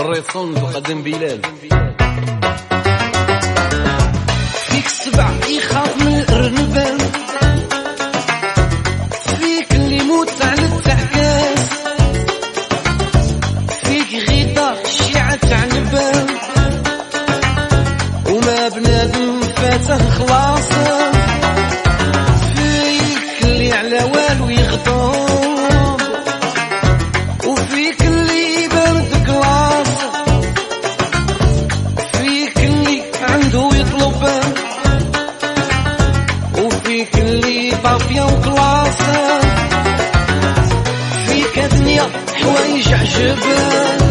الريصون تقدم بلال. فيك السبع يخاف من الأرنبان فيك اللي يموت على التعكاس. فيك غيطة الشيعة تعنبان وما بنادم فاته خلاصا دنيا حوايج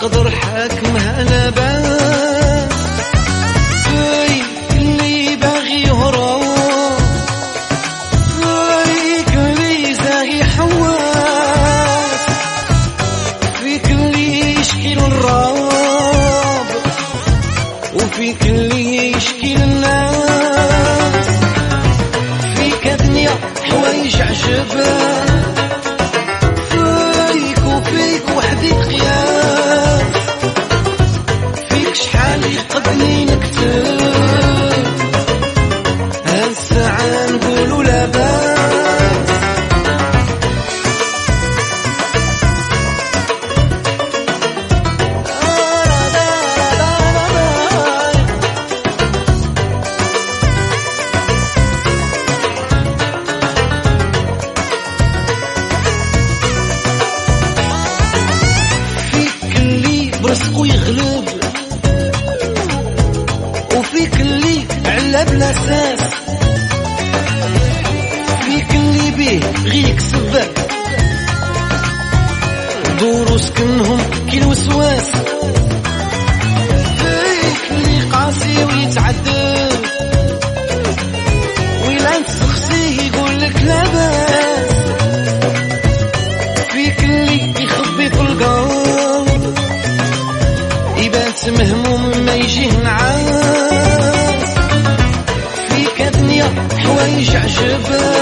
بالقدر حاكمها لباس فيك اللي باغي يهرب فيك اللي زاهي حواس فيك اللي يشكي الراب وفيك اللي يشكي الناس. فيك دنيا حوايج عجبان دور سكنهم كي الوسواس. فيك اللي قاسي ويتعدل ويلا تسخسيه يقول لك لا باس. فيك اللي يخبي في القلب. يبات مهموم ما يجيه نعاس. فيك دنيا حوايج عجبان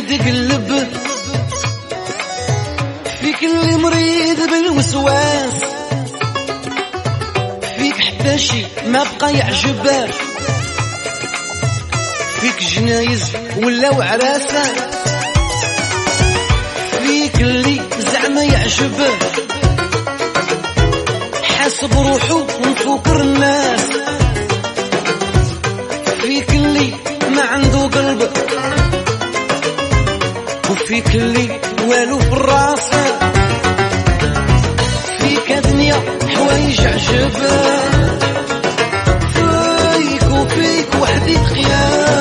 الحال يتقلب فيك اللي مريض بالوسواس. فيك حتى شي ما بقى يعجبه فيك جنايز ولاو عراسة فيك اللي زعما يعجبه حاسب روحو ومفكر الناس. فيك اللي ما عنده قلب. وفيك اللي والو في الراس فيك دنيا حوايج عجبان فيك وفيك وحدي قياس